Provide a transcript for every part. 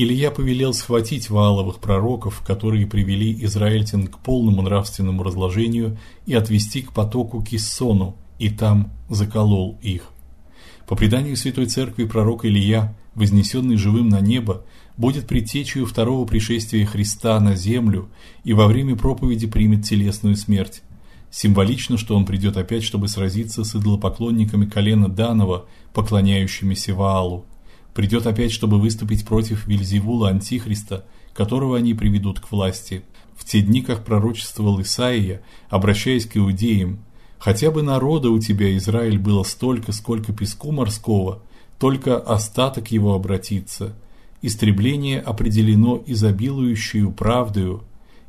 Илья повелел схватить Вааловых пророков, которые привели израильтян к полному нравственному разложению, и отвести к потоку Киссону, и там заколол их. По преданию Святой Церкви пророк Илья, вознесенный живым на небо, будет предтечей второго пришествия Христа на землю и во время проповеди примет телесную смерть. Символично, что он придет опять, чтобы сразиться с идолопоклонниками колена Данова, поклоняющимися Ваалу. Придет опять, чтобы выступить против Вельзевула Антихриста, которого они приведут к власти. В те дни, как пророчествовал Исаия, обращаясь к иудеям, Хотя бы народа у тебя, Израиль, было столько, сколько песку морского, только остаток его обратится. Истребление определено изобилующую правдою,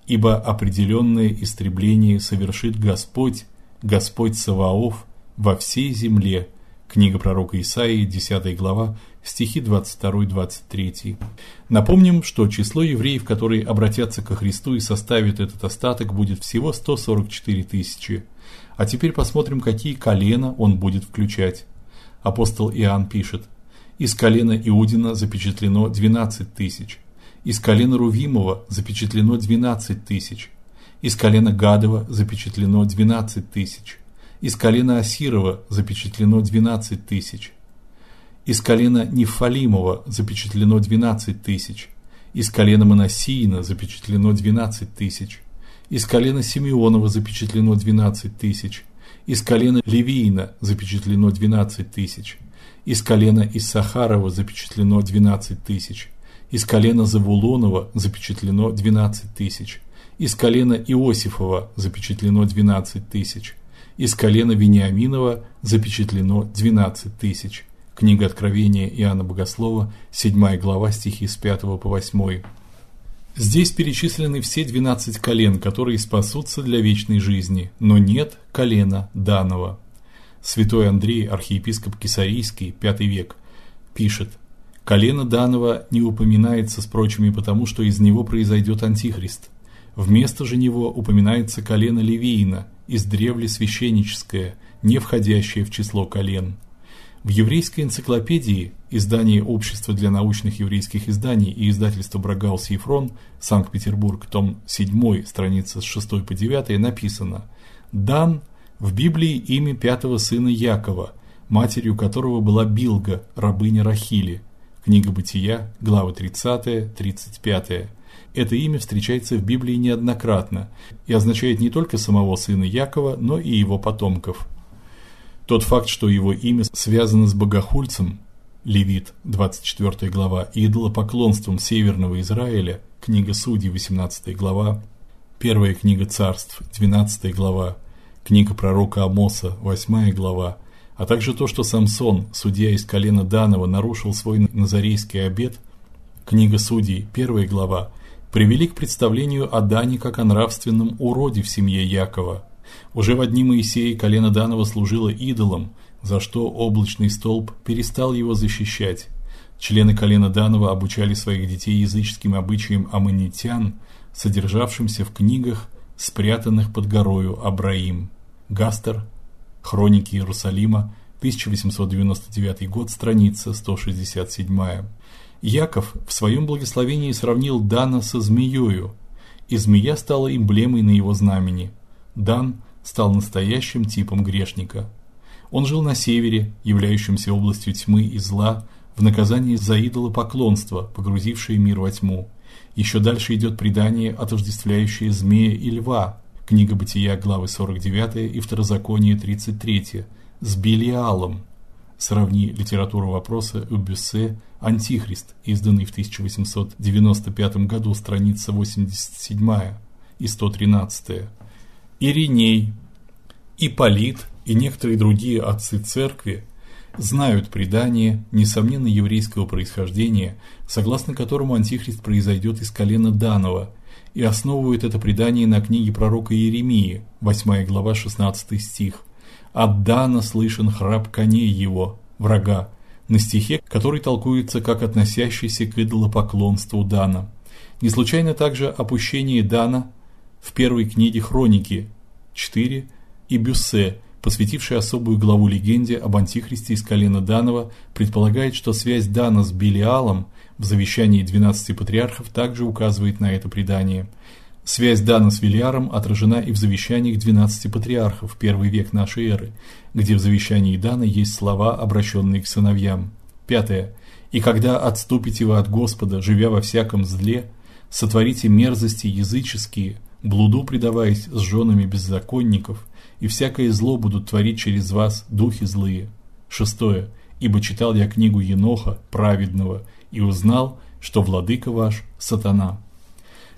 ибо определенное истребление совершит Господь, Господь Саваоф во всей земле. Книга пророка Исаии, 10 глава, стихи 22-23. Напомним, что число евреев, которые обратятся ко Христу и составят этот остаток, будет всего 144 тысячи. А теперь посмотрим, какие колена он будет включать. Апостол Иоанн пишет: Из колена Иудина запечатлено 12 тысяч, из колена Рувимова запечатлено 12 тысяч, из колена Гадова запечатлено 12 тысяч, из колена Асирова запечатлено 12 тысяч, из колена Нефалимова запечатлено 12 тысяч, из колена Манасиина запечатлено 12 тысяч, из колена Симеонова запечатлено 12 тысяч, из колена Левиина запечатлено 12 тысяч, из колена Иссахарова запечатлено 12 тысяч, из колена Завулонова запечатлено 12 тысяч, из колена Иосифова запечатлено 12 тысяч, из колена Вениаминова запечатлено 12 тысяч. Книга Откровения Иоанна Богослова, 7 глава, стихи с 5 по 8. Здесь перечислены все 12 колен, которые спасутся для вечной жизни, но нет колена данного. Святой Андрей, архиепископ Кесарийский, V век, пишет: Колено данного не упоминается с прочими потому, что из него произойдет антихрист. Вместо же него упоминается колено Левиина, из древли священническое, не входящее в число колен. В еврейской энциклопедии издание Общества для научных еврейских изданий и издательство Брагаус Ефрон, Санкт-Петербург, том 7, страница с 6 по 9 написано: "Дан в Библии имя пятого сына Якова, матерью которого была Билга, рабыня Рахили". Книга Бытия, глава 30, 35. Это имя встречается в Библии неоднократно и означает не только самого сына Якова, но и его потомков. Тот факт, что его имя связано с богохульцем, Левит, 24 глава, и идолопоклонством Северного Израиля, книга Судей, 18 глава, первая книга Царств, 12 глава, книга пророка Амоса, 8 глава, а также то, что Самсон, судья из колена Данова, нарушил свой назарейский обет, книга Судей, 1 глава, привели к представлению о Дане как о нравственном уроде в семье Якова. Уже в одни Моисея колено Данова служило идолом, за что облачный столб перестал его защищать. Члены колена Данова обучали своих детей языческим обычаям аммонитян, содержавшимся в книгах, спрятанных под горою Абраим. Гастер. Хроники Иерусалима, 1899 год, страница 167. Яков в своем благословении сравнил Дана со змеёю, и змея стала эмблемой на его знамени. Дан стал настоящим типом грешника. Он жил на севере, являющемся областью тьмы и зла, в наказании за идолопоклонство, погрузившее мир во тьму. Еще дальше идет предание, отождествляющее змея и льва. Книга Бытия, главы 49 и Второзаконие 33, с Белиалом. Сравни литературу вопроса у Бюссе Антихрист, изданный в 1895 году, страница 87 и 113. Ириней, Ипполит и некоторые другие отцы церкви знают предание несомненно еврейского происхождения, согласно которому антихрист произойдет из колена Данова, и основывают это предание на книге пророка Иеремии, 8 глава, 16 стих. От Дана слышен храп коней его, врага, на стихе, который толкуется как относящийся к идолопоклонству Дана. Не случайно также опущение Дана в первой книге Хроники 4 и Бюссе, посвятивший особую главу легенде об антихристе из колена Данова, предполагает, что связь Дана с Белиалом в завещании 12 патриархов также указывает на это предание. Связь Дана с Вильяром отражена и в завещаниях 12 патриархов, первый век нашей эры, где в завещании Дана есть слова, обращенные к сыновьям. Пятое. И когда отступите вы от Господа, живя во всяком зле, сотворите мерзости языческие, блуду предаваясь с женами беззаконников, и всякое зло будут творить через вас духи злые. Шестое. Ибо читал я книгу Еноха, праведного, и узнал, что владыка ваш сатана.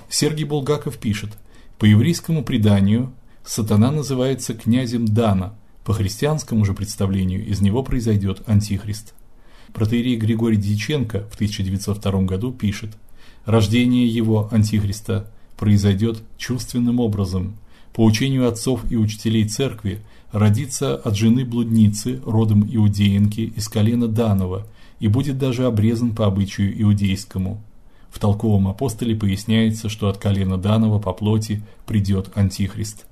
Сергей Булгаков пишет: по еврейскому преданию сатана называется князем Дана, по христианскому же представлению из него произойдет антихрист. Протоиерей Григорий Дьяченко в 1902 году пишет: рождение его антихриста произойдет чувственным образом. По учению отцов и учителей церкви родится от жены блудницы, родом иудеянки из колена Данова, и будет даже обрезан по обычаю иудейскому. В толковом апостоле поясняется, что от колена Данова по плоти придет антихрист.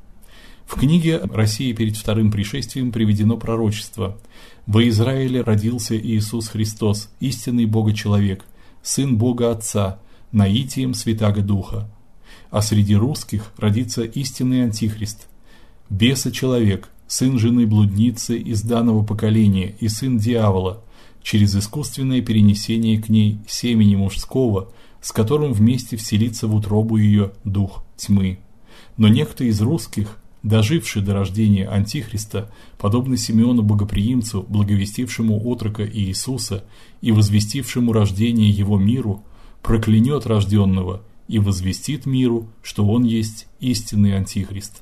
В книге Россия перед вторым пришествием приведено пророчество: во Израиле родился Иисус Христос, истинный Бога-человек, сын Бога Отца, наитием Святаго Духа. А среди русских родится истинный антихрист, беса-человек, сын жены блудницы из данного поколения и сын дьявола, через искусственное перенесение к ней семени мужского, с которым вместе вселится в утробу ее дух тьмы. Но некто из русских доживший до рождения антихриста, подобно Симеону Богоприимцу, благовестившему отрока Иисуса и возвестившему рождение его миру, проклянет рожденного и возвестит миру, что он есть истинный антихрист.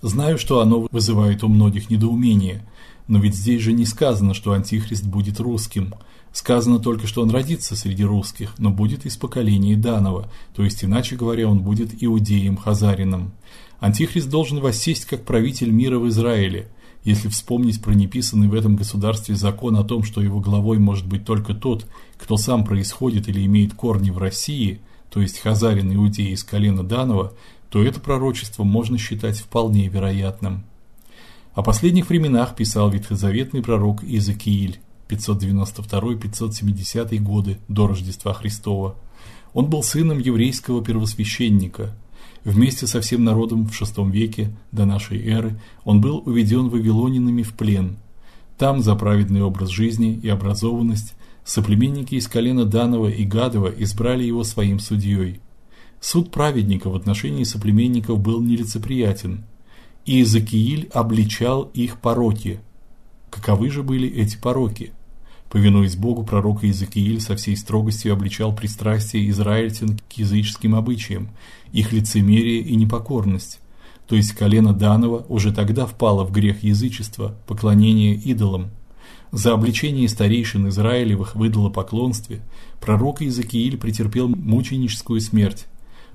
Знаю, что оно вызывает у многих недоумение, но ведь здесь же не сказано, что антихрист будет русским. Сказано только, что он родится среди русских, но будет из поколения Данова, то есть иначе говоря, он будет иудеем-хазарином. Антихрист должен воссесть как правитель мира в Израиле. Если вспомнить про неписанный в этом государстве закон о том, что его главой может быть только тот, кто сам происходит или имеет корни в России, то есть хазарин иудей из колена Данова, то это пророчество можно считать вполне вероятным. О последних временах писал ветхозаветный пророк Иезекииль 592-570 годы до Рождества Христова. Он был сыном еврейского первосвященника, Вместе со всем народом в VI веке до нашей эры он был уведен вавилонянами в плен. Там за праведный образ жизни и образованность соплеменники из колена Данова и Гадова избрали его своим судьей. Суд праведника в отношении соплеменников был нелицеприятен, и Иезекииль обличал их пороки. Каковы же были эти пороки? Повинуясь Богу, пророк Иезекииль со всей строгостью обличал пристрастие израильтян к языческим обычаям, их лицемерие и непокорность. То есть колено Данова уже тогда впало в грех язычества, поклонения идолам. За обличение старейшин Израилевых в идолопоклонстве пророк Иезекииль претерпел мученическую смерть.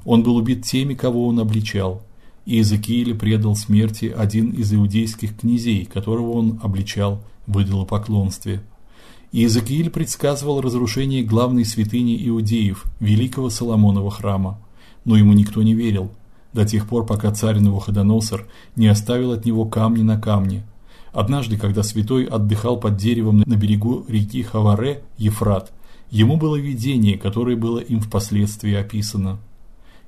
Он был убит теми, кого он обличал. И Иезекииля предал смерти один из иудейских князей, которого он обличал в идолопоклонстве. Иезекииль предсказывал разрушение главной святыни иудеев, великого Соломонова храма. Но ему никто не верил, до тех пор, пока царь Навуходоносор не оставил от него камни на камне. Однажды, когда святой отдыхал под деревом на берегу реки Хаваре, Ефрат, ему было видение, которое было им впоследствии описано.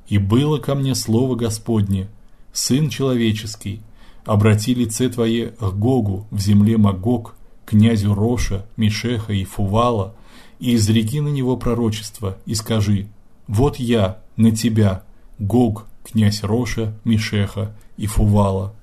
«И было ко мне слово Господне, Сын человеческий, обрати лице твое к Гогу в земле Магог, князю Роша, Мишеха и Фувала, и изреки на него пророчество, и скажи: Вот я на тебя, Гог, князь Роша, Мишеха и Фувала.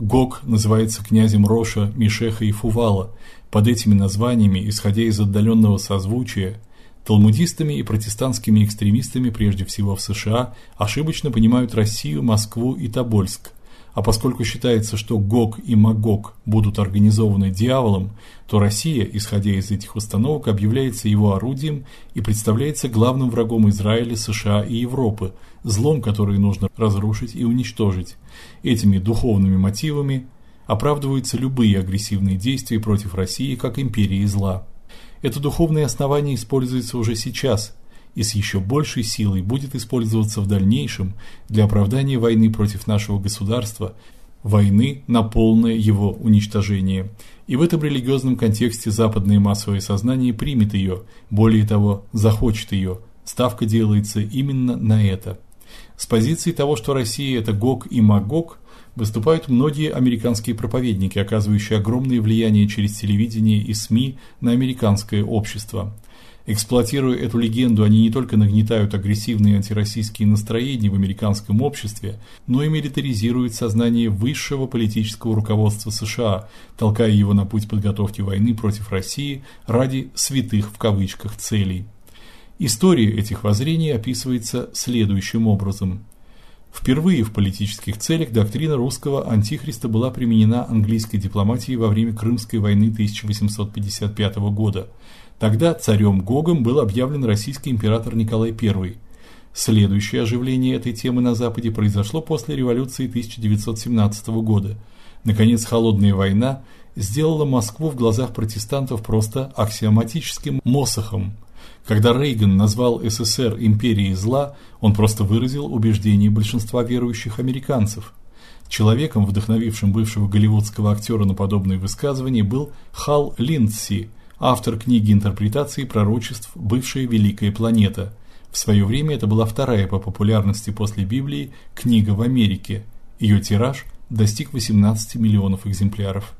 Гог называется князем Роша, Мишеха и Фувала. Под этими названиями, исходя из отдаленного созвучия, талмудистами и протестантскими экстремистами прежде всего в США ошибочно понимают Россию, Москву и Тобольск. А поскольку считается, что Гог и Магог будут организованы дьяволом, то Россия, исходя из этих установок, объявляется его орудием и представляется главным врагом Израиля, США и Европы, злом, который нужно разрушить и уничтожить. Этими духовными мотивами оправдываются любые агрессивные действия против России как империи зла. Это духовное основание используется уже сейчас и с еще большей силой будет использоваться в дальнейшем для оправдания войны против нашего государства войны на полное его уничтожение. И в этом религиозном контексте западное массовое сознание примет ее, более того, захочет ее. Ставка делается именно на это. С позиции того, что Россия это Гог и Магог, выступают многие американские проповедники, оказывающие огромное влияние через телевидение и СМИ на американское общество. Эксплуатируя эту легенду, они не только нагнетают агрессивные антироссийские настроения в американском обществе, но и милитаризируют сознание высшего политического руководства США, толкая его на путь подготовки войны против России ради святых в кавычках целей. История этих воззрений описывается следующим образом: Впервые в политических целях доктрина русского антихриста была применена английской дипломатией во время Крымской войны 1855 года. Тогда царем Гогом был объявлен российский император Николай I. Следующее оживление этой темы на западе произошло после революции 1917 года. Наконец, холодная война сделала Москву в глазах протестантов просто аксиоматическим мосохом. Когда Рейган назвал СССР империей зла, он просто выразил убеждение большинства верующих американцев. Человеком, вдохновившим бывшего голливудского актера на подобные высказывания, был Хал Линдси – автор книги интерпретации пророчеств Бывшая великая планета. В свое время это была вторая по популярности после Библии книга в Америке. Ее тираж достиг 18 миллионов экземпляров.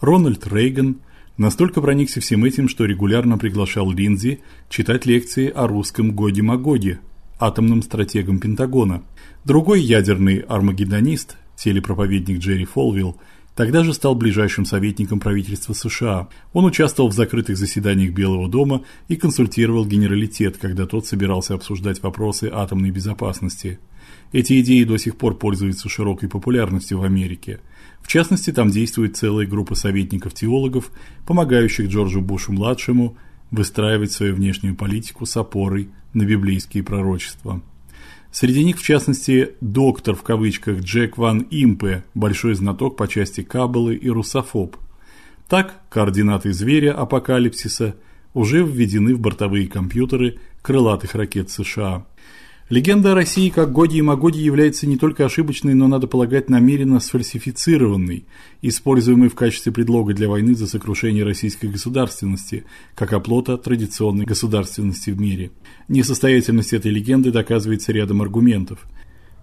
Рональд Рейган настолько проникся всем этим, что регулярно приглашал Линдзи читать лекции о русском Годе-Магоде, атомном стратегом Пентагона. Другой ядерный армагеддонист, телепроповедник Джерри Фолвилл, Тогда же стал ближайшим советником правительства США. Он участвовал в закрытых заседаниях Белого дома и консультировал генералитет, когда тот собирался обсуждать вопросы атомной безопасности. Эти идеи до сих пор пользуются широкой популярностью в Америке. В частности, там действует целая группа советников-теологов, помогающих Джорджу Бушу-младшему выстраивать свою внешнюю политику с опорой на библейские пророчества. Среди них, в частности, доктор в кавычках Джек Ван Импе, большой знаток по части каббалы и русофоб. Так, координаты зверя апокалипсиса уже введены в бортовые компьютеры крылатых ракет США. Легенда о России как Годе и Магоде является не только ошибочной, но надо полагать намеренно сфальсифицированной, используемой в качестве предлога для войны за сокрушение российской государственности, как оплота традиционной государственности в мире. Несостоятельность этой легенды доказывается рядом аргументов.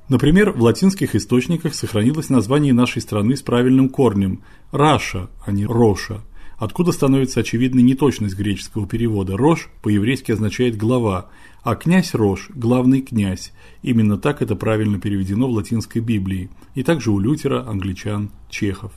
Например, в латинских источниках сохранилось название нашей страны с правильным корнем Раша, а не Роша откуда становится очевидной неточность греческого перевода. Рош по-еврейски означает глава, а князь Рош главный князь. Именно так это правильно переведено в латинской Библии, и также у Лютера, англичан, чехов.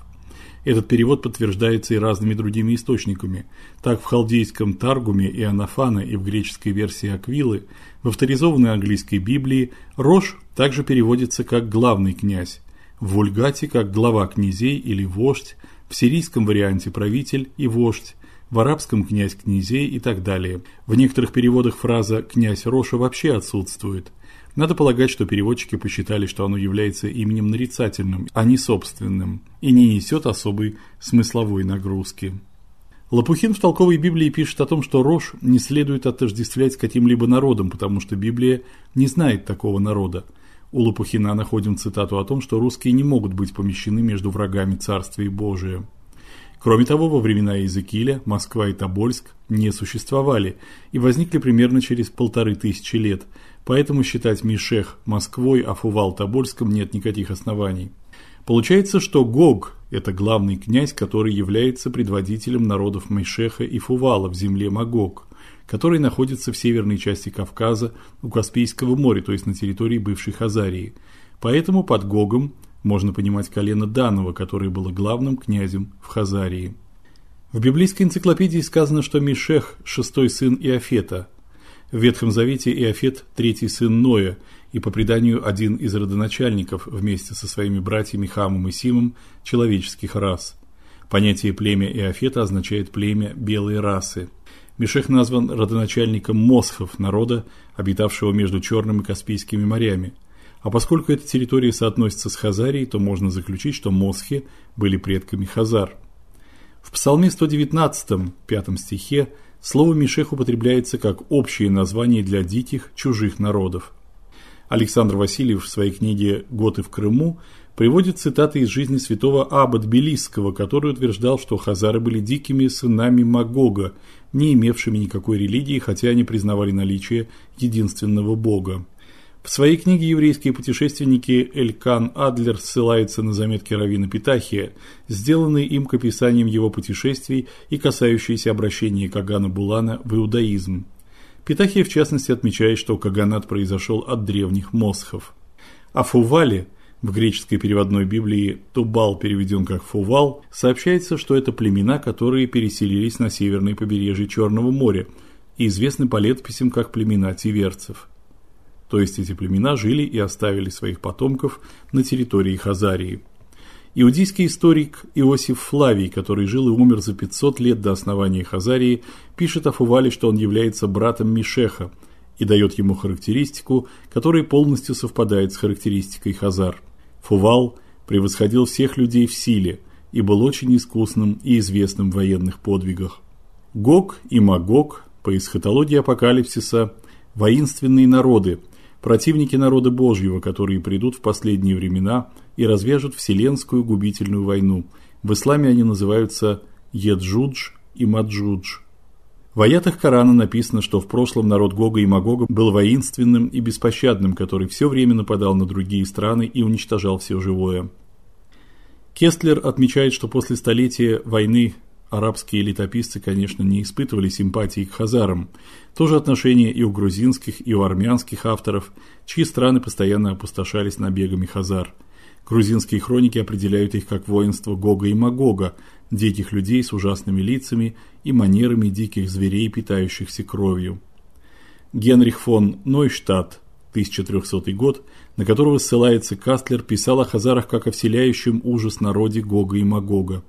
Этот перевод подтверждается и разными другими источниками. Так в халдейском Таргуме и Анафана и в греческой версии Аквилы, в авторизованной английской Библии Рош также переводится как главный князь, в Вульгате как глава князей или вождь, в сирийском варианте правитель и вождь, в арабском князь князей и так далее. В некоторых переводах фраза князь Роша вообще отсутствует. Надо полагать, что переводчики посчитали, что оно является именем нарицательным, а не собственным, и не несет особой смысловой нагрузки. Лопухин в толковой Библии пишет о том, что рожь не следует отождествлять с каким-либо народом, потому что Библия не знает такого народа. У Лопухина находим цитату о том, что русские не могут быть помещены между врагами Царствия Божия. Кроме того, во времена Иезекииля Москва и Тобольск не существовали и возникли примерно через полторы тысячи лет, поэтому считать Мишех Москвой, а Фувал Тобольском нет никаких оснований. Получается, что Гог – это главный князь, который является предводителем народов Мишеха и Фувала в земле Магог который находится в северной части Кавказа у Каспийского моря, то есть на территории бывшей Хазарии. Поэтому под Гогом можно понимать колено Данова, которое было главным князем в Хазарии. В библейской энциклопедии сказано, что Мишех шестой сын Иофета. В Ветхом Завете Иофет третий сын Ноя и по преданию один из родоначальников вместе со своими братьями Хамом и Симом человеческих рас. Понятие племя Иофета означает племя белой расы. Мишех назван родоначальником мосхов, народа, обитавшего между Черным и Каспийскими морями. А поскольку эта территория соотносится с Хазарией, то можно заключить, что мосхи были предками хазар. В Псалме 119, пятом стихе, слово Мишех употребляется как общее название для диких чужих народов. Александр Васильев в своей книге Готы в Крыму приводит цитаты из жизни святого Аба Тбилисского, который утверждал, что хазары были дикими сынами Магога, не имевшими никакой религии, хотя они признавали наличие единственного бога. В своей книге «Еврейские путешественники» Элькан Адлер ссылается на заметки раввина Питахия, сделанные им к описаниям его путешествий и касающиеся обращения Кагана Булана в иудаизм. Питахия в частности отмечает, что каганат произошел от древних мосхов. О Фувале в греческой переводной Библии Тубал переведен как Фувал, сообщается, что это племена, которые переселились на северное побережье Черного моря и известны по летописям как племена тиверцев. То есть эти племена жили и оставили своих потомков на территории Хазарии. Иудейский историк Иосиф Флавий, который жил и умер за 500 лет до основания Хазарии, пишет о Фувале, что он является братом Мишеха и дает ему характеристику, которая полностью совпадает с характеристикой Хазар. Фувал превосходил всех людей в силе и был очень искусным и известным в военных подвигах. Гог и Магог по эсхатологии апокалипсиса воинственные народы, противники народа Божьего, которые придут в последние времена и развяжут вселенскую губительную войну. В исламе они называются Яджудж и Маджудж. В аятах Корана написано, что в прошлом народ Гога и Магога был воинственным и беспощадным, который все время нападал на другие страны и уничтожал все живое. Кестлер отмечает, что после столетия войны арабские летописцы, конечно, не испытывали симпатии к хазарам. То же отношение и у грузинских, и у армянских авторов, чьи страны постоянно опустошались набегами хазар. Грузинские хроники определяют их как воинство Гога и Магога, диких людей с ужасными лицами и манерами диких зверей, питающихся кровью. Генрих фон Нойштадт, 1300 год, на которого ссылается Кастлер, писал о хазарах как о вселяющем ужас народе Гога и Магога.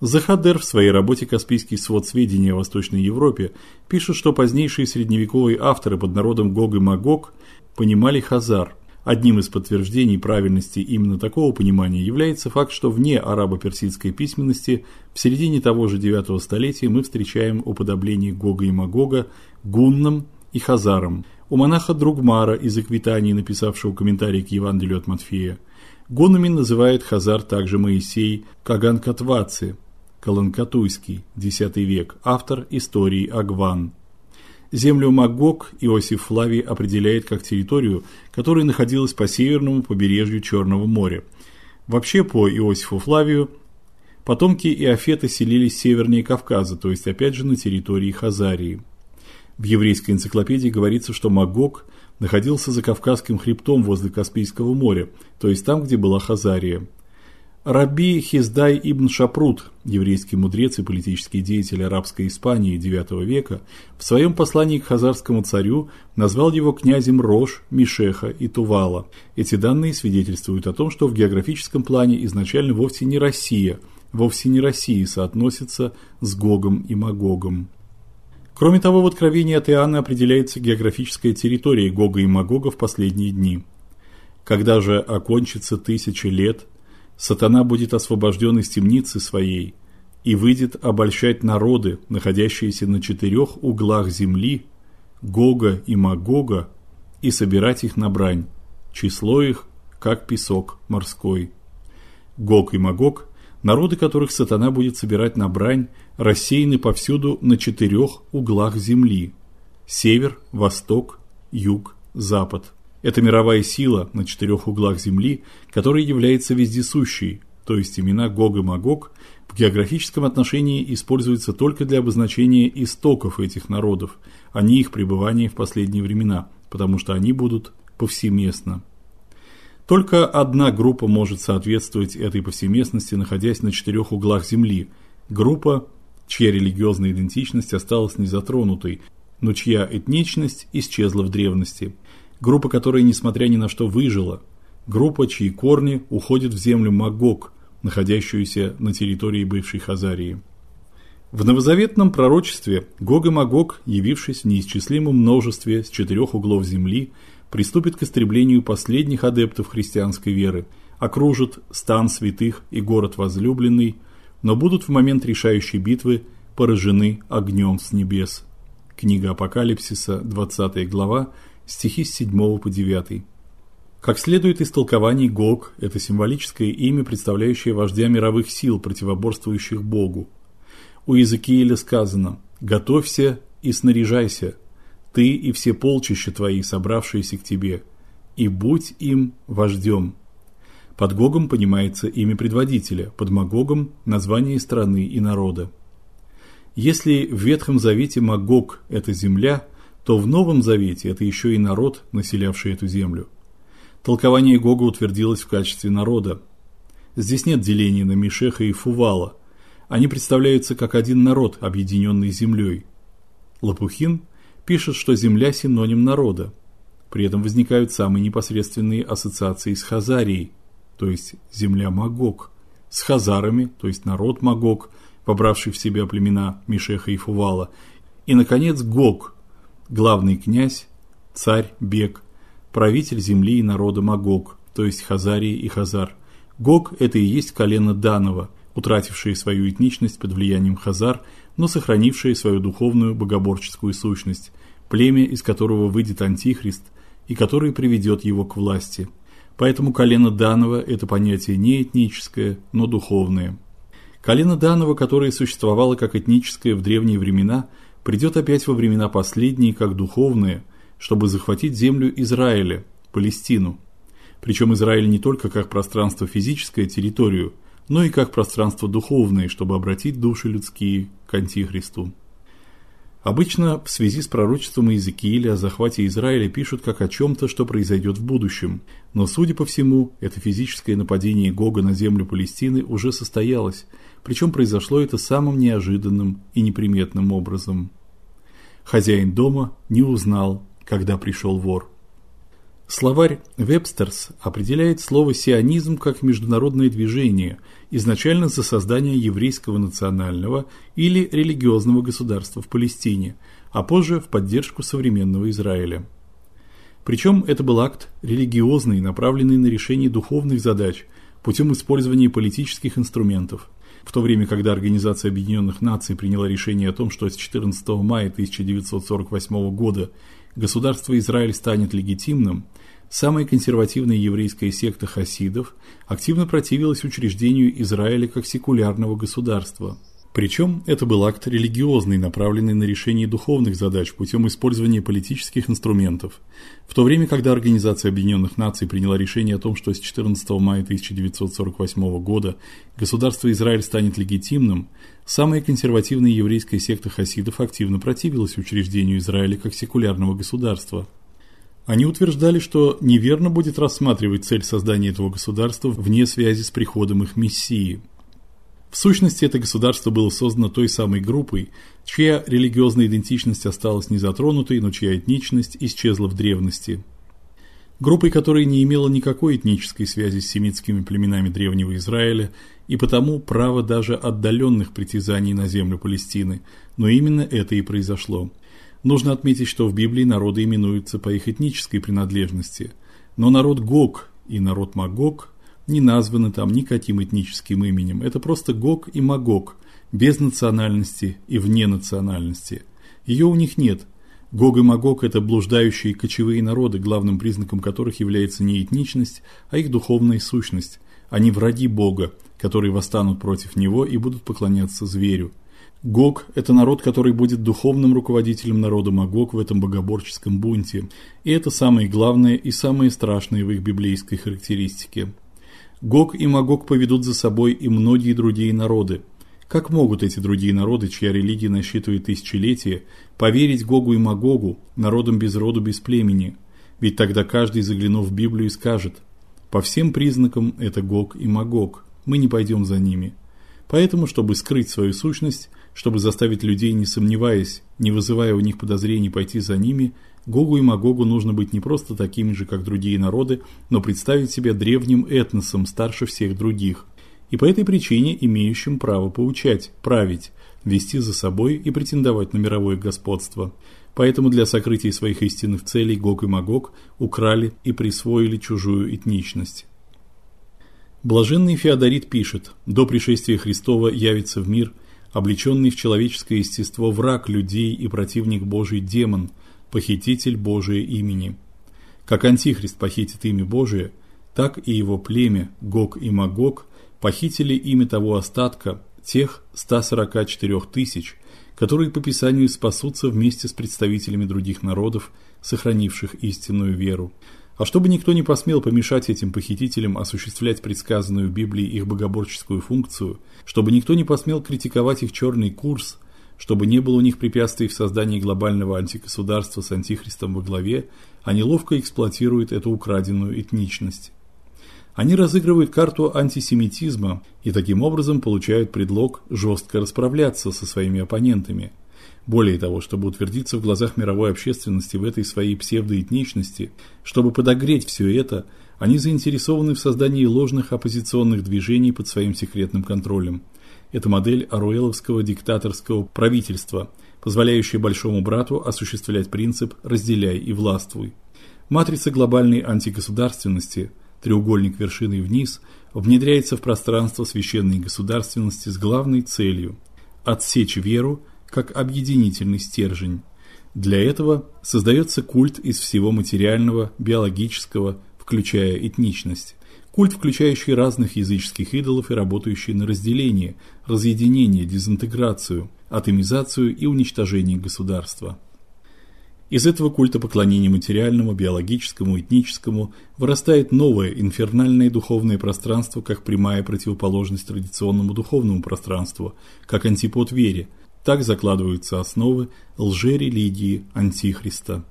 Захадер в своей работе «Каспийский свод сведений о Восточной Европе» пишет, что позднейшие средневековые авторы под народом Гог и Магог понимали хазар, Одним из подтверждений правильности именно такого понимания является факт, что вне арабо-персидской письменности в середине того же IX столетия мы встречаем уподобление Гога и Магога гуннам и хазарам. У монаха Другмара из Аквитании, написавшего комментарий к Евангелию от Матфея, гуннами называют хазар также Моисей Каганкатваци, Каланкатуйский, X век, автор истории Агван. Землю Магог Иосиф Флавий определяет как территорию, которая находилась по северному побережью Черного моря. Вообще по Иосифу Флавию потомки Иофета селились севернее Кавказа, то есть опять же на территории Хазарии. В еврейской энциклопедии говорится, что Магог находился за Кавказским хребтом возле Каспийского моря, то есть там, где была Хазария. Раби Хиздай ибн Шапрут, еврейский мудрец и политический деятель арабской Испании IX века, в своем послании к хазарскому царю назвал его князем Рош, Мишеха и Тувала. Эти данные свидетельствуют о том, что в географическом плане изначально вовсе не Россия, вовсе не Россия соотносится с Гогом и Магогом. Кроме того, в Откровении от Иоанна определяется географическая территория Гога и Магога в последние дни. Когда же окончится тысяча лет – Сатана будет освобожден из темницы своей и выйдет обольщать народы, находящиеся на четырех углах земли, Гога и Магога, и собирать их на брань, число их как песок морской. Гог и Магог, народы которых сатана будет собирать на брань, рассеяны повсюду на четырех углах земли: север, восток, юг, запад. Это мировая сила на четырех углах земли, которая является вездесущей, то есть имена Гог и Магог в географическом отношении используются только для обозначения истоков этих народов, а не их пребывания в последние времена, потому что они будут повсеместно. Только одна группа может соответствовать этой повсеместности, находясь на четырех углах земли. Группа, чья религиозная идентичность осталась незатронутой, но чья этничность исчезла в древности – группа которая, несмотря ни на что, выжила, группа, чьи корни уходят в землю Магог, находящуюся на территории бывшей Хазарии. В новозаветном пророчестве Гог и Магог, явившись в неисчислимом множестве с четырех углов земли, приступит к истреблению последних адептов христианской веры, окружат стан святых и город возлюбленный, но будут в момент решающей битвы поражены огнем с небес. Книга Апокалипсиса, 20 глава, стихи с 7 по 9. Как следует из толкований, Гог – это символическое имя, представляющее вождя мировых сил, противоборствующих Богу. У Иезекииля сказано «Готовься и снаряжайся, ты и все полчища твои, собравшиеся к тебе, и будь им вождем». Под Гогом понимается имя предводителя, под Магогом – название страны и народа. Если в Ветхом Завете Магог – это земля, то в Новом Завете это еще и народ, населявший эту землю. Толкование Гога утвердилось в качестве народа. Здесь нет деления на Мишеха и Фувала. Они представляются как один народ, объединенный землей. Лопухин пишет, что земля синоним народа. При этом возникают самые непосредственные ассоциации с Хазарией, то есть земля Магог, с хазарами, то есть народ Магог, побравший в себя племена Мишеха и Фувала, и наконец Гог, главный князь, царь Бег, правитель земли и народа Магог, то есть Хазарии и Хазар. Гог это и есть колено Данова, утратившее свою этничность под влиянием хазар, но сохранившее свою духовную богоборческую сущность, племя, из которого выйдет антихрист и который приведет его к власти. Поэтому колено Данова это понятие не этническое, но духовное. Колено Данова, которое существовало как этническое в древние времена, придет опять во времена последние как духовное, чтобы захватить землю Израиля, Палестину. Причем Израиль не только как пространство физическое, территорию, но и как пространство духовное, чтобы обратить души людские к антихристу. Обычно в связи с пророчеством Иезекииля о захвате Израиля пишут как о чем то что произойдет в будущем. Но судя по всему, это физическое нападение Гога на землю Палестины уже состоялось, причем произошло это самым неожиданным и неприметным образом. Хозяин дома не узнал, когда пришел вор. Словарь Webster's определяет слово сионизм как международное движение, изначально за создание еврейского национального или религиозного государства в Палестине, а позже в поддержку современного Израиля. Причем это был акт религиозный, направленный на решение духовных задач путем использования политических инструментов. В то время, когда Организация Объединенных Наций приняла решение о том, что с 14 мая 1948 года государство Израиль станет легитимным, самая консервативная еврейская секта хасидов активно противилась учреждению Израиля как секулярного государства. Причем это был акт религиозный, направленный на решение духовных задач путем использования политических инструментов. В то время, когда Организация Объединенных Наций приняла решение о том, что с 14 мая 1948 года государство Израиль станет легитимным, самая консервативная еврейская секта хасидов активно противилась учреждению Израиля как секулярного государства. Они утверждали, что неверно будет рассматривать цель создания этого государства вне связи с приходом их мессии – в сущности, это государство было создано той самой группой, чья религиозная идентичность осталась незатронутой, но чья этничность исчезла в древности. Группой, которая не имела никакой этнической связи с семитскими племенами древнего Израиля и потому права даже отдаленных притязаний на землю Палестины, но именно это и произошло. Нужно отметить, что в Библии народы именуются по их этнической принадлежности, но народ Гог и народ Магог не названы там никаким этническим именем. Это просто Гог и Магог, без национальности и вне национальности. Ее у них нет. Гог и Магог это блуждающие кочевые народы, главным признаком которых является не этничность, а их духовная сущность. Они враги Бога, которые восстанут против него и будут поклоняться зверю. Гог это народ, который будет духовным руководителем народа Магог в этом богоборческом бунте. И это самое главное и самое страшное в их библейской характеристике. Гог и Магог поведут за собой и многие другие народы. Как могут эти другие народы, чья религия насчитывает тысячелетия, поверить Гогу и Магогу, народам без роду, без племени? Ведь тогда каждый, заглянув в Библию, скажет: по всем признакам это Гог и Магог. Мы не пойдем за ними. Поэтому, чтобы скрыть свою сущность, чтобы заставить людей, не сомневаясь, не вызывая у них подозрений пойти за ними, Гогу и Магогу нужно быть не просто такими же, как другие народы, но представить себя древним этносом старше всех других, и по этой причине имеющим право поучать, править, вести за собой и претендовать на мировое господство. Поэтому для сокрытия своих истинных целей Гог и Магог украли и присвоили чужую этничность. Блаженный Феодорит пишет: "До пришествия Христова явится в мир облеченный в человеческое естество враг людей и противник Божий демон, похититель Божия имени. Как антихрист похитит имя Божие, так и его племя Гог и Магог похитили имя того остатка, тех 144 тысяч, которые по Писанию спасутся вместе с представителями других народов, сохранивших истинную веру. А чтобы никто не посмел помешать этим похитителям осуществлять предсказанную в Библии их богоборческую функцию, чтобы никто не посмел критиковать их черный курс, чтобы не было у них препятствий в создании глобального антигосударства с антихристом во главе, они ловко эксплуатируют эту украденную этничность. Они разыгрывают карту антисемитизма и таким образом получают предлог жестко расправляться со своими оппонентами. Более того, чтобы утвердиться в глазах мировой общественности в этой своей псевдоэтничности, чтобы подогреть все это, они заинтересованы в создании ложных оппозиционных движений под своим секретным контролем. Это модель оруэлловского диктаторского правительства, позволяющая большому брату осуществлять принцип разделяй и властвуй. Матрица глобальной антигосударственности – треугольник вершиной вниз, внедряется в пространство священной государственности с главной целью отсечь веру как объединительный стержень. Для этого создается культ из всего материального, биологического, включая этничность. Культ, включающий разных языческих идолов и работающий на разделение, разъединение, дезинтеграцию, атомизацию и уничтожение государства. Из этого культа поклонения материальному, биологическому, этническому вырастает новое инфернальное духовное пространство как прямая противоположность традиционному духовному пространству, как антипод вере. Так закладываются основы лжерелигии антихриста.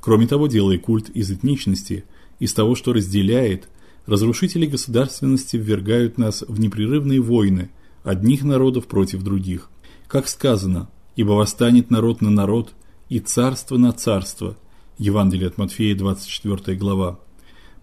Кроме того, делая культ из этничности, из того, что разделяет, разрушители государственности ввергают нас в непрерывные войны одних народов против других. Как сказано: "Ибо восстанет народ на народ, и царство на царство. Евангелие от Матфея, 24 глава.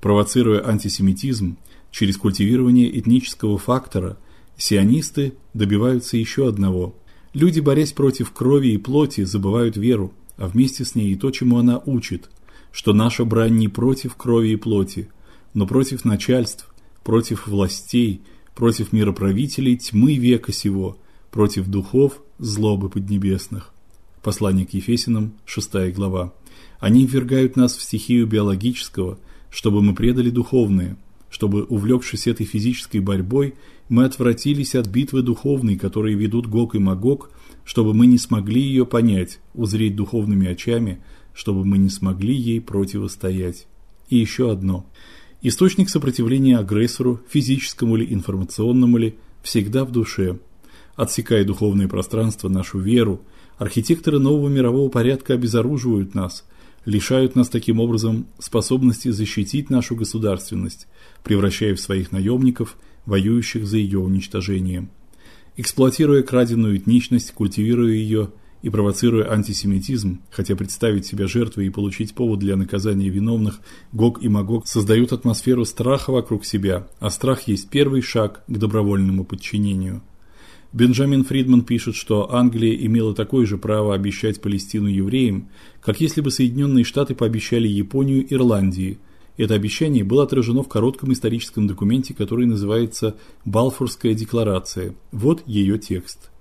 Провоцируя антисемитизм через культивирование этнического фактора, сионисты добиваются еще одного. Люди, борясь против крови и плоти, забывают веру, а вместе с ней и то, чему она учит, что наша брань не против крови и плоти, но против начальств, против властей, против мироправителей тьмы века сего, против духов злобы поднебесных. Послание к Ефесянам, 6 глава. Они ввергают нас в стихию биологического, чтобы мы предали духовное, чтобы, увлекшись этой физической борьбой, мы отвратились от битвы духовной, которые ведут Гог и Магог, чтобы мы не смогли ее понять, узреть духовными очами, чтобы мы не смогли ей противостоять. И еще одно. Источник сопротивления агрессору, физическому или информационному ли, всегда в душе. Отсекая духовное пространство, нашу веру, Архитекторы нового мирового порядка обезоруживают нас, лишают нас таким образом способности защитить нашу государственность, превращая в своих наемников, воюющих за ее уничтожение. Эксплуатируя краденую этничность, культивируя ее и провоцируя антисемитизм, хотя представить себя жертвой и получить повод для наказания виновных, Гог и Магог создают атмосферу страха вокруг себя, а страх есть первый шаг к добровольному подчинению. Бенджамин Фридман пишет, что Англия имела такое же право обещать Палестину евреям, как если бы Соединенные Штаты пообещали Японию Ирландии. Это обещание было отражено в коротком историческом документе, который называется Балфурская декларация. Вот ее текст.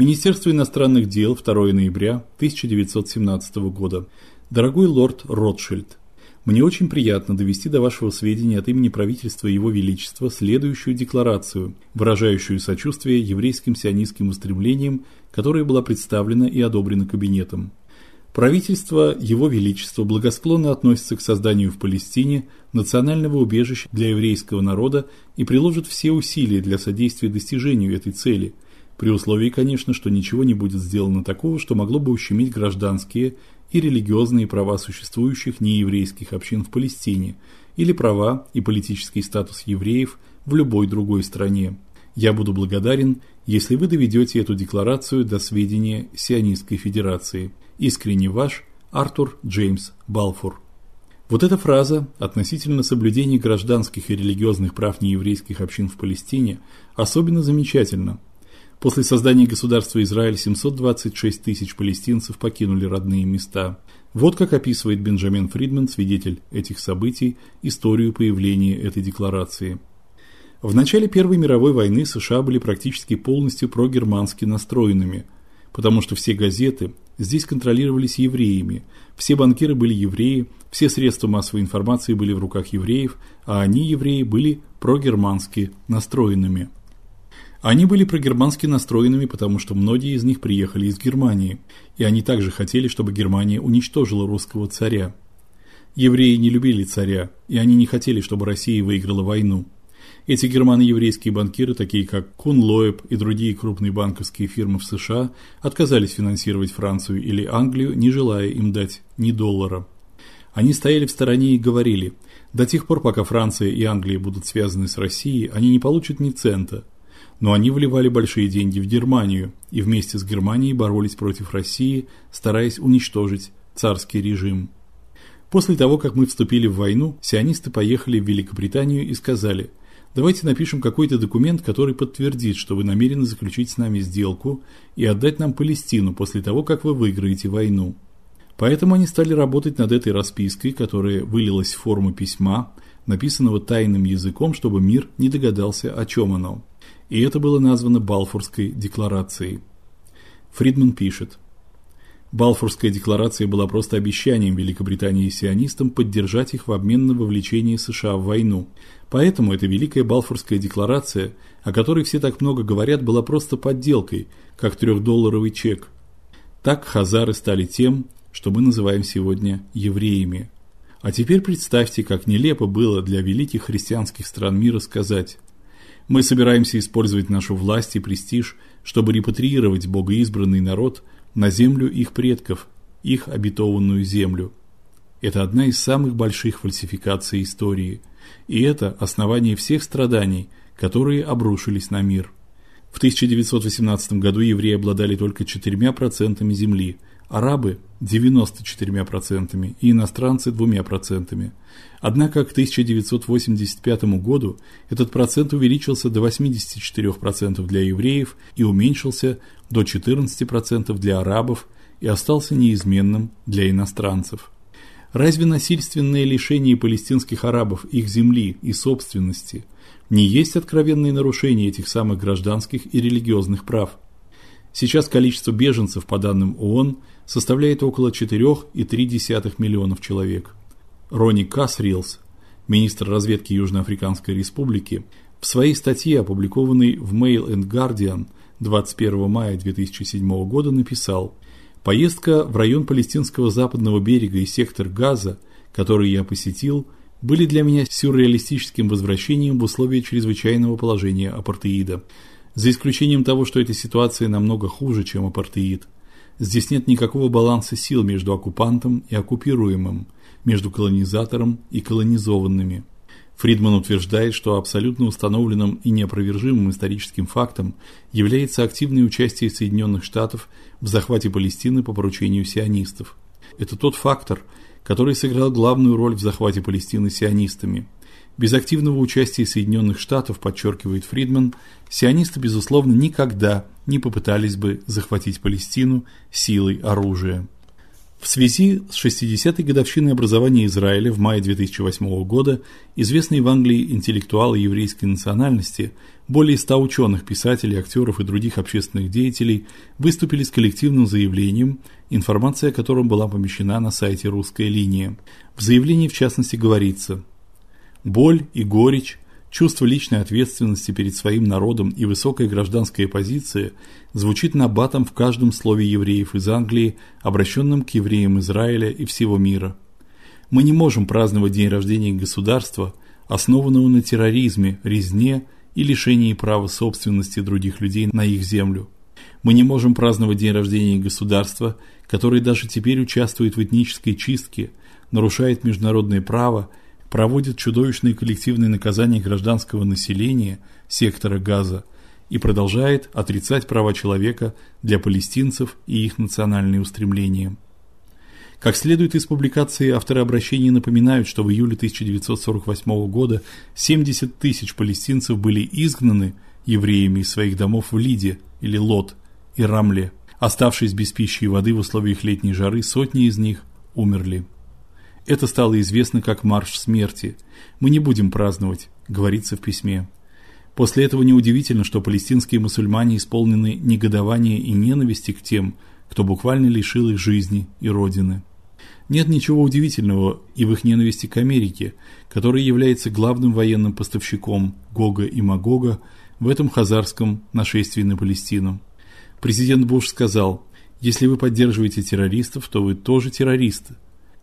Министерство иностранных дел 2 ноября 1917 года. Дорогой лорд Ротшильд, мне очень приятно довести до вашего сведения от имени правительства Его Величества следующую декларацию, выражающую сочувствие еврейским сионистским устремлениям, которая была представлена и одобрена кабинетом. Правительство Его Величества благосклонно относится к созданию в Палестине национального убежища для еврейского народа и приложит все усилия для содействия достижению этой цели, при условии, конечно, что ничего не будет сделано такого, что могло бы ущемить гражданские и религиозные права существующих нееврейских общин в Палестине или права и политический статус евреев в любой другой стране. Я буду благодарен, если вы доведете эту декларацию до сведения Сионистской Федерации. Искренне ваш Артур Джеймс Балфур. Вот эта фраза относительно соблюдения гражданских и религиозных прав нееврейских общин в Палестине особенно замечательна. После создания государства Израиль 726 тысяч палестинцев покинули родные места. Вот как описывает Бенджамин Фридман, свидетель этих событий, историю появления этой декларации. В начале Первой мировой войны США были практически полностью прогермански настроенными, потому что все газеты, здесь контролировались евреями. Все банкиры были евреи, все средства массовой информации были в руках евреев, а они, евреи, были прогермански настроенными. Они были прогермански настроенными, потому что многие из них приехали из Германии, и они также хотели, чтобы Германия уничтожила русского царя. Евреи не любили царя, и они не хотели, чтобы Россия выиграла войну. Эти германо-еврейские банкиры, такие как Кун Лоеб и другие крупные банковские фирмы в США, отказались финансировать Францию или Англию, не желая им дать ни доллара. Они стояли в стороне и говорили: до тех пор, пока Франция и Англия будут связаны с Россией, они не получат ни цента. Но они вливали большие деньги в Германию и вместе с Германией боролись против России, стараясь уничтожить царский режим. После того, как мы вступили в войну, сионисты поехали в Великобританию и сказали: Давайте напишем какой-то документ, который подтвердит, что вы намерены заключить с нами сделку и отдать нам Палестину после того, как вы выиграете войну. Поэтому они стали работать над этой распиской, которая вылилась в форму письма, написанного тайным языком, чтобы мир не догадался, о чем оно. И это было названо Балфурской декларацией. Фридман пишет: Балфурская декларация была просто обещанием Великобритании и сионистам поддержать их в обмен на вовлечение США в войну. Поэтому эта великая Балфурская декларация, о которой все так много говорят, была просто подделкой, как трехдолларовый чек. Так хазары стали тем, что мы называем сегодня евреями. А теперь представьте, как нелепо было для великих христианских стран мира сказать: мы собираемся использовать нашу власть и престиж, чтобы репатриировать богоизбранный народ на землю их предков, их обетованную землю. Это одна из самых больших фальсификаций истории, и это основание всех страданий, которые обрушились на мир. В 1918 году евреи обладали только 4% земли, арабы 94% и иностранцы 2%. Однако к 1985 году этот процент увеличился до 84% для евреев и уменьшился до 14% для арабов и остался неизменным для иностранцев. Разве насильственное лишение палестинских арабов их земли и собственности не есть откровенное нарушение этих самых гражданских и религиозных прав? Сейчас количество беженцев, по данным ООН, составляет около 4,3 миллионов человек. Рони Касрилс, министр разведки Южноафриканской Республики, в своей статье, опубликованной в Mail and Guardian 21 мая 2007 года, написал: Поездка в район палестинского западного берега и сектор Газа, который я посетил, были для меня сюрреалистическим возвращением в условия чрезвычайного положения апартеида. За исключением того, что эта ситуация намного хуже, чем апартеид. Здесь нет никакого баланса сил между оккупантом и оккупируемым, между колонизатором и колонизованными. Фридман утверждает, что абсолютно установленным и неопровержимым историческим фактом является активное участие Соединенных Штатов в захвате Палестины по поручению сионистов. Это тот фактор, который сыграл главную роль в захвате Палестины сионистами. Без активного участия Соединенных Штатов, подчеркивает Фридман, сионисты безусловно никогда не попытались бы захватить Палестину силой оружия. В связи с 60-й годовщиной образования Израиля в мае 2008 года известные в Англии интеллектуалы еврейской национальности, более 100 ученых, писателей, актеров и других общественных деятелей выступили с коллективным заявлением, информация о котором была помещена на сайте Русская линия. В заявлении в частности говорится: Боль и горечь, чувство личной ответственности перед своим народом и высокая гражданская позиция звучит набатом в каждом слове евреев из Англии, обращенном к евреям Израиля и всего мира. Мы не можем праздновать день рождения государства, основанного на терроризме, резне и лишении права собственности других людей на их землю. Мы не можем праздновать день рождения государства, которое даже теперь участвует в этнической чистке, нарушает международное право проводит чудовищные коллективные наказания гражданского населения сектора Газа и продолжает отрицать права человека для палестинцев и их национальные устремления. Как следует из публикации, авторы обращения напоминают, что в июле 1948 года 70 тысяч палестинцев были изгнаны евреями из своих домов в Лиде или Лот и Рамле. Оставшись без пищи и воды в условиях летней жары, сотни из них умерли. Это стало известно как марш смерти. Мы не будем праздновать, говорится в письме. После этого неудивительно, что палестинские мусульмане исполнены негодования и ненависти к тем, кто буквально лишил их жизни и родины. Нет ничего удивительного и в их ненависти к Америке, которая является главным военным поставщиком Гога и Магога в этом хазарском нашествии на Палестину. Президент Буш сказал: "Если вы поддерживаете террористов, то вы тоже террористы".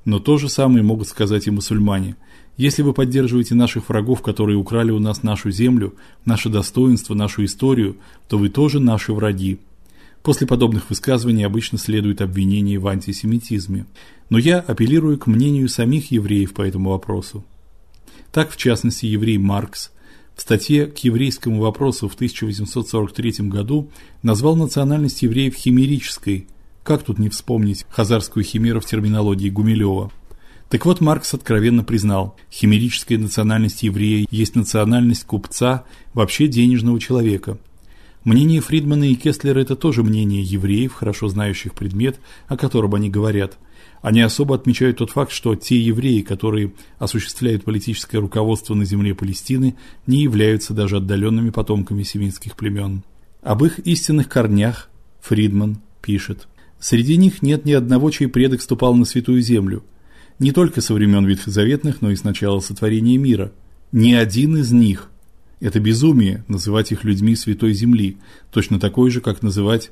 Но то же самое могут сказать и мусульмане. Если вы поддерживаете наших врагов, которые украли у нас нашу землю, наше достоинство, нашу историю, то вы тоже наши враги. После подобных высказываний обычно следует обвинение в антисемитизме. Но я апеллирую к мнению самих евреев по этому вопросу. Так, в частности, еврей Маркс в статье к еврейскому вопросу в 1843 году назвал национальность евреев химерической. Как тут не вспомнить хазарскую химеру в терминологии Гумилева? Так вот, Маркс откровенно признал, химерическая национальность еврея есть национальность купца, вообще денежного человека. Мнение Фридмана и Кестлера это тоже мнение евреев, хорошо знающих предмет, о котором они говорят. Они особо отмечают тот факт, что те евреи, которые осуществляют политическое руководство на земле Палестины, не являются даже отдаленными потомками семитских племен. Об их истинных корнях Фридман пишет: Среди них нет ни одного, чей предок ступал на святую землю не только со времен ветхозаветных, но и с начала сотворения мира. Ни один из них это безумие называть их людьми святой земли, точно такое же, как называть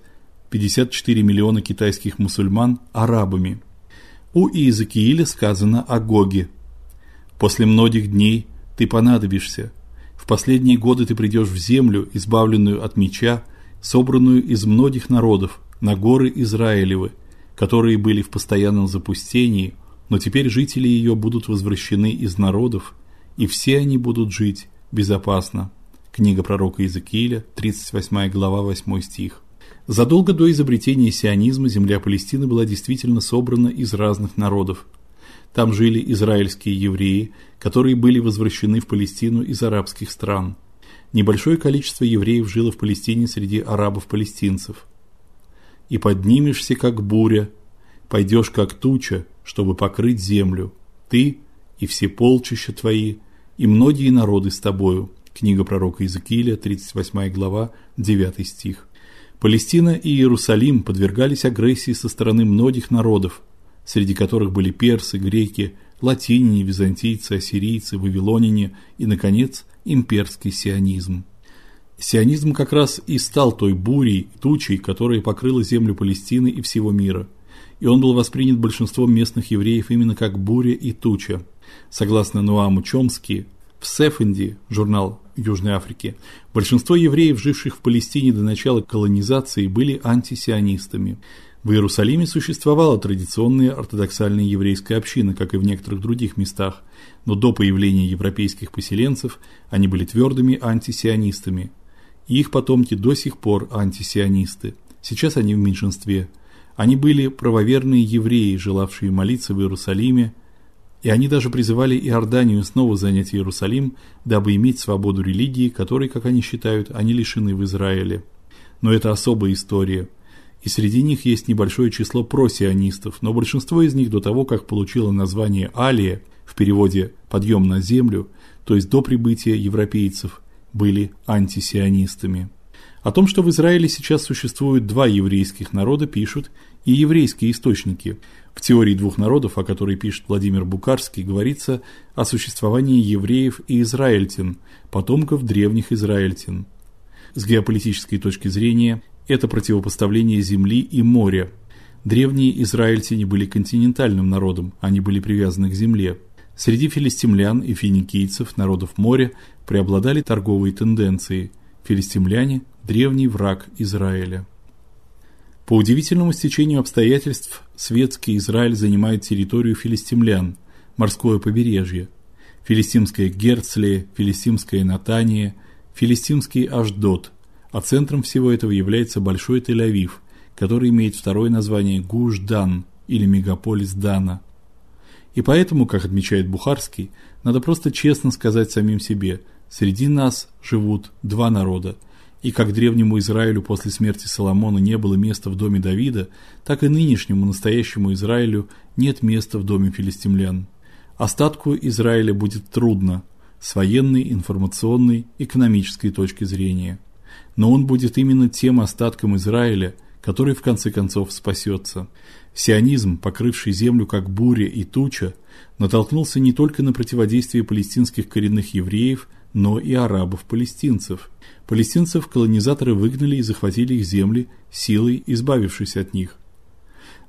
54 миллиона китайских мусульман арабами. У Иезекииля сказано о Гоге. После многих дней ты понадобишься. В последние годы ты придешь в землю, избавленную от меча, собранную из многих народов, на горы Израилевы, которые были в постоянном запустении, но теперь жители ее будут возвращены из народов, и все они будут жить безопасно. Книга пророка Иезекииля, 38 глава, 8 стих. Задолго до изобретения сионизма земля Палестины была действительно собрана из разных народов. Там жили израильские евреи, которые были возвращены в Палестину из арабских стран. Небольшое количество евреев жило в Палестине среди арабов-палестинцев. И поднимешься как буря, пойдешь как туча, чтобы покрыть землю, ты и все полчища твои, и многие народы с тобою. Книга пророка Иезекииля, 38 глава, 9 стих. Палестина и Иерусалим подвергались агрессии со стороны многих народов, среди которых были персы, греки, латиняне, византийцы, ассирийцы, вавилоняне и наконец имперский сионизм. Сионизм как раз и стал той бурей, тучей, которая покрыла землю Палестины и всего мира и он был воспринят большинством местных евреев именно как буря и туча. Согласно Нуаму Чомски, в Сефенди, журнал Южной Африки, большинство евреев, живших в Палестине до начала колонизации, были антисионистами. В Иерусалиме существовала традиционная ортодоксальная еврейская община, как и в некоторых других местах, но до появления европейских поселенцев они были твердыми антисионистами. И их потомки до сих пор антисионисты. Сейчас они в меньшинстве – они были правоверные евреи, желавшие молиться в Иерусалиме, и они даже призывали Иорданию снова занять Иерусалим, дабы иметь свободу религии, которой, как они считают, они лишены в Израиле. Но это особая история. И среди них есть небольшое число просионистов, но большинство из них до того, как получило название Алия, в переводе подъем на землю, то есть до прибытия европейцев, были антисионистами. О том, что в Израиле сейчас существует два еврейских народа, пишут и еврейские источники. В теории двух народов, о которой пишет Владимир Букарский, говорится о существовании евреев и израильтян, потомков древних израильтян. С геополитической точки зрения это противопоставление земли и моря. Древние израильтяне были континентальным народом, они были привязаны к земле. Среди филистимлян и финикийцев, народов моря, преобладали торговые тенденции. Филистимляне древний враг Израиля. По удивительному стечению обстоятельств светский Израиль занимает территорию филистимлян, морское побережье. Филистимское Герцли, филистимское Натания, филистимский Ашдод, а центром всего этого является большой Тель-Авив, который имеет второе название Гуш-Дан или мегаполис Дана. И поэтому, как отмечает Бухарский, надо просто честно сказать самим себе: среди нас живут два народа, и как древнему Израилю после смерти Соломона не было места в доме Давида, так и нынешнему настоящему Израилю нет места в доме филистимлян. Остатку Израиля будет трудно с военной, информационной, экономической точки зрения. Но он будет именно тем остатком Израиля, который в конце концов спасется. Сионизм, покрывший землю как буря и туча, натолкнулся не только на противодействие палестинских коренных евреев, но и арабов-палестинцев. Палестинцев колонизаторы выгнали и захватили их земли, силой избавившись от них.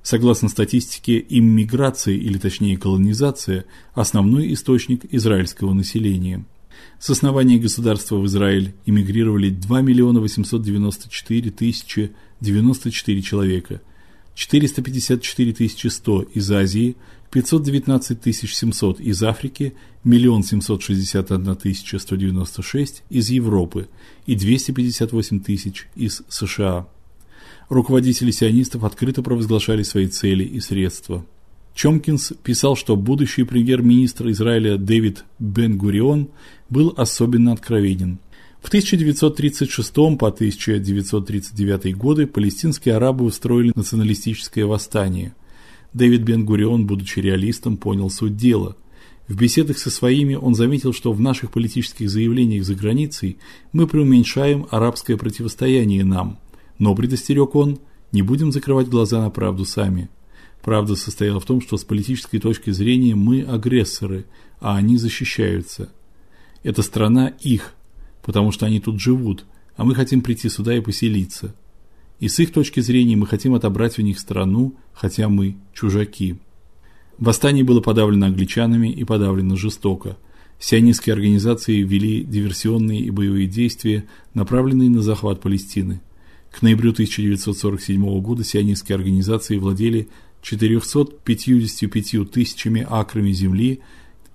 Согласно статистике, иммиграция или точнее колонизация основной источник израильского населения. С основания государства в Израиль эмигрировали 2 миллиона 894 тысячи 94 человека, 454 100 из Азии, 519 700 из Африки, 1 761 196 из Европы и 258 тысяч из США. Руководители сионистов открыто провозглашали свои цели и средства. Чомкинс писал, что будущий премьер-министр Израиля Дэвид Бен-Гурион был особенно откровенен. В 1936 по 1939 годы палестинские арабы устроили националистическое восстание. Дэвид Бен-Гурион, будучи реалистом, понял суть дела. В беседах со своими он заметил, что в наших политических заявлениях за границей мы преуменьшаем арабское противостояние нам. Но предостерег он: не будем закрывать глаза на правду сами. Правда состояла в том, что с политической точки зрения мы агрессоры, а они защищаются. Эта страна их, потому что они тут живут, а мы хотим прийти сюда и поселиться. И с их точки зрения мы хотим отобрать у них страну, хотя мы чужаки. Восстание было подавлено англичанами и подавлено жестоко. Сионистские организации вели диверсионные и боевые действия, направленные на захват Палестины. К ноябрю 1947 года сионистские организации владели 455 тысячами акрами земли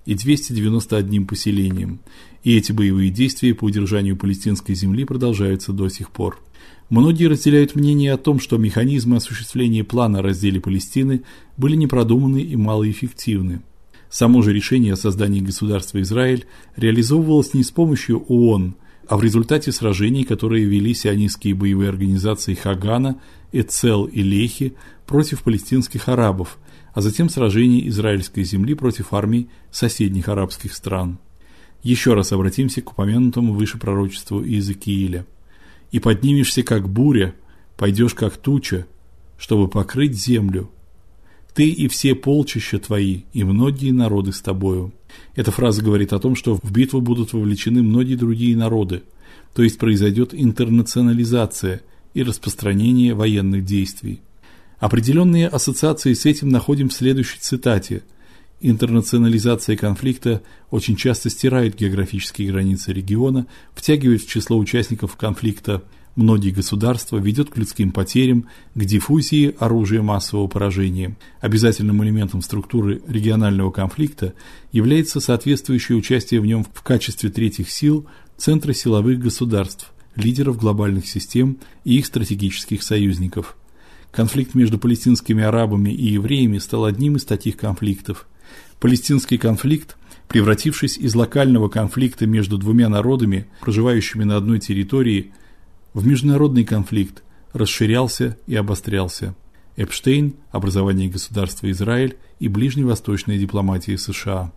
и 291 поселением. И эти боевые действия по удержанию палестинской земли продолжаются до сих пор. Многие разделяют мнение о том, что механизмы осуществления плана о разделе Палестины были непродуманны и малоэффективны. Само же решение о создании государства Израиль реализовывалось не с помощью ООН, а в результате сражений, которые вели сионистские боевые организации Хагана, Эцел и Лехи против палестинских арабов, а затем сражений израильской земли против армий соседних арабских стран. Еще раз обратимся к упомянутому выше пророчеству Иезекииля. И поднимешься как буря, пойдешь как туча, чтобы покрыть землю. Ты и все полчища твои, и многие народы с тобою. Эта фраза говорит о том, что в битву будут вовлечены многие другие народы, то есть произойдет интернационализация и распространение военных действий. Определенные ассоциации с этим находим в следующей цитате. Интернационализация конфликта очень часто стирает географические границы региона, втягивает в число участников конфликта многие государства, ведет к людским потерям, к диффузии оружия массового поражения. Обязательным элементом структуры регионального конфликта является соответствующее участие в нем в качестве третьих сил центра силовых государств, лидеров глобальных систем и их стратегических союзников. Конфликт между палестинскими арабами и евреями стал одним из таких конфликтов. Палестинский конфликт, превратившись из локального конфликта между двумя народами, проживающими на одной территории, в международный конфликт, расширялся и обострялся. Эпштейн. Образование государства Израиль и ближневосточная дипломатия США.